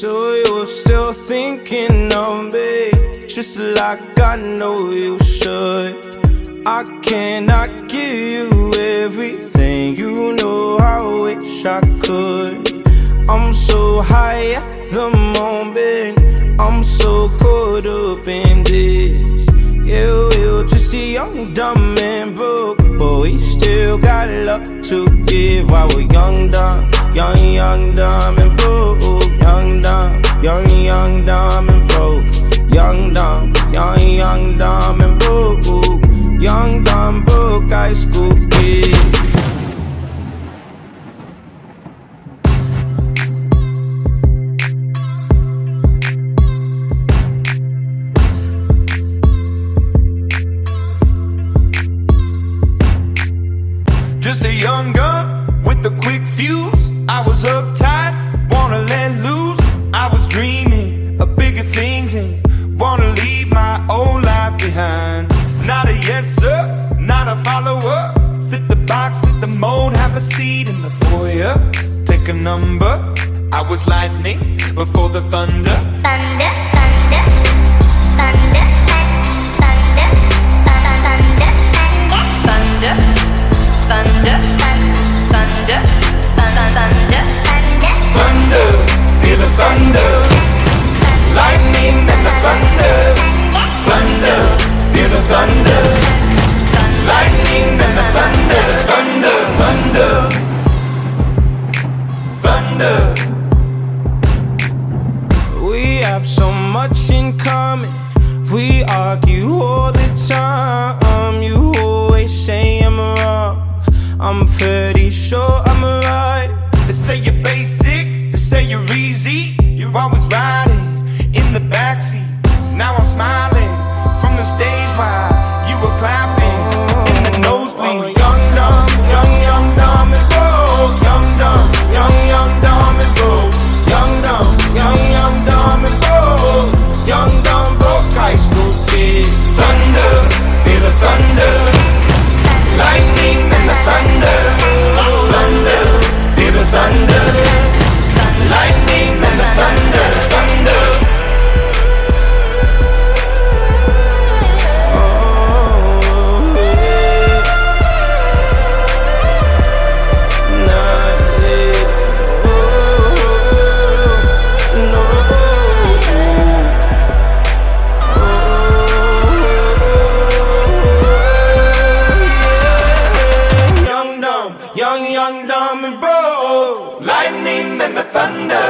So you're still thinking of me, just like I know you should. I cannot give you everything, you know I wish I could. I'm so high at the moment, I'm so caught up in this. Yeah, we're just young, dumb, and broke, but we still got love to give while we're young, dumb, young, young, dumb, and kid. Just a young gun with a quick a seat in the foyer. Take a number. I was lightning before the thunder. Thunder, thunder, thunder, thunder, thunder, thunder, thunder, thunder, thunder, thunder, Thunder, feel the thunder. Lightning and the thunder. Thunder, feel the thunder. We argue all the time. You always say I'm wrong. I'm pretty sure I'm right. They say you're basic, they say you're easy. You're always riding in the backseat. Now I'm smiling from the stage while you were clapping. thunder.